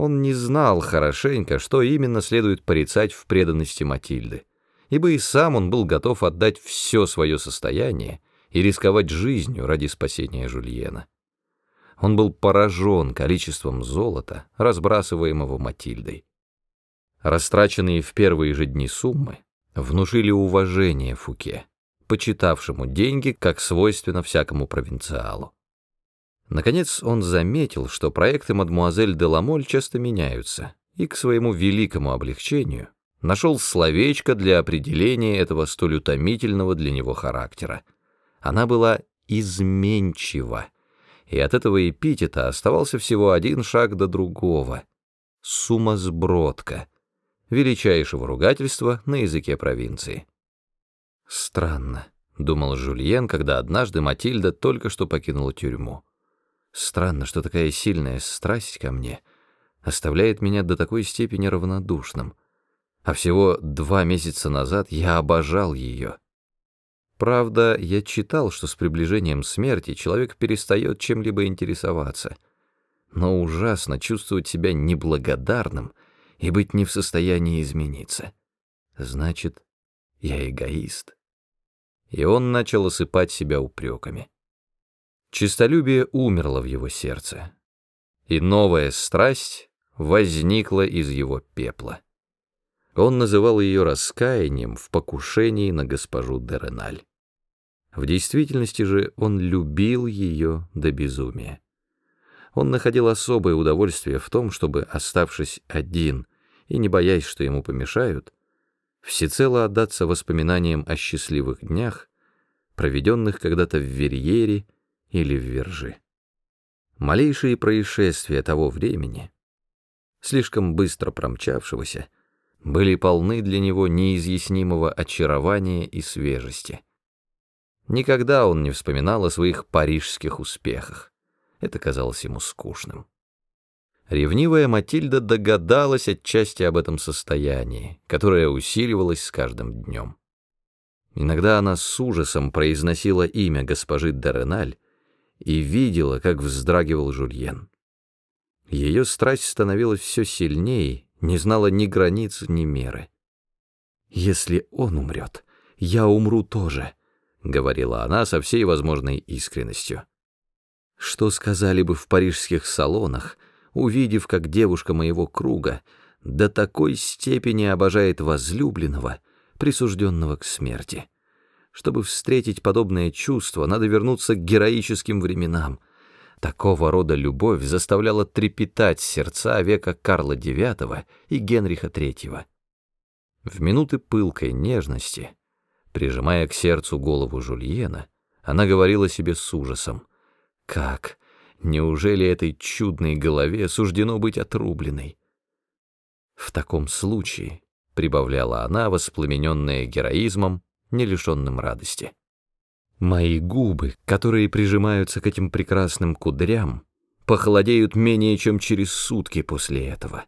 Он не знал хорошенько, что именно следует порицать в преданности Матильды, ибо и сам он был готов отдать все свое состояние и рисковать жизнью ради спасения Жульена. Он был поражен количеством золота, разбрасываемого Матильдой. Растраченные в первые же дни суммы внушили уважение Фуке, почитавшему деньги, как свойственно всякому провинциалу. Наконец он заметил, что проекты мадмуазель де Ламоль часто меняются, и к своему великому облегчению нашел словечко для определения этого столь утомительного для него характера. Она была изменчива, и от этого эпитета оставался всего один шаг до другого — сумасбродка, величайшего ругательства на языке провинции. «Странно», — думал Жульен, когда однажды Матильда только что покинула тюрьму. «Странно, что такая сильная страсть ко мне оставляет меня до такой степени равнодушным, а всего два месяца назад я обожал ее». Правда, я читал, что с приближением смерти человек перестает чем-либо интересоваться. Но ужасно чувствовать себя неблагодарным и быть не в состоянии измениться. Значит, я эгоист. И он начал осыпать себя упреками. Чистолюбие умерло в его сердце, и новая страсть возникла из его пепла. Он называл ее раскаянием в покушении на госпожу Дереналь. В действительности же он любил ее до безумия. Он находил особое удовольствие в том, чтобы, оставшись один и не боясь, что ему помешают, всецело отдаться воспоминаниям о счастливых днях, проведенных когда-то в Верьере или в Вержи. Малейшие происшествия того времени, слишком быстро промчавшегося, были полны для него неизъяснимого очарования и свежести. Никогда он не вспоминал о своих парижских успехах. Это казалось ему скучным. Ревнивая Матильда догадалась отчасти об этом состоянии, которое усиливалось с каждым днем. Иногда она с ужасом произносила имя госпожи Дереналь и видела, как вздрагивал Жульен. Ее страсть становилась все сильнее, не знала ни границ, ни меры. «Если он умрет, я умру тоже», — говорила она со всей возможной искренностью. Что сказали бы в парижских салонах, увидев, как девушка моего круга до такой степени обожает возлюбленного, присужденного к смерти. Чтобы встретить подобное чувство, надо вернуться к героическим временам. Такого рода любовь заставляла трепетать сердца века Карла IX и Генриха III. В минуты пылкой нежности — Прижимая к сердцу голову Жульена, она говорила себе с ужасом. «Как? Неужели этой чудной голове суждено быть отрубленной?» «В таком случае», — прибавляла она, воспламененная героизмом, не лишенным радости, «мои губы, которые прижимаются к этим прекрасным кудрям, похолодеют менее чем через сутки после этого».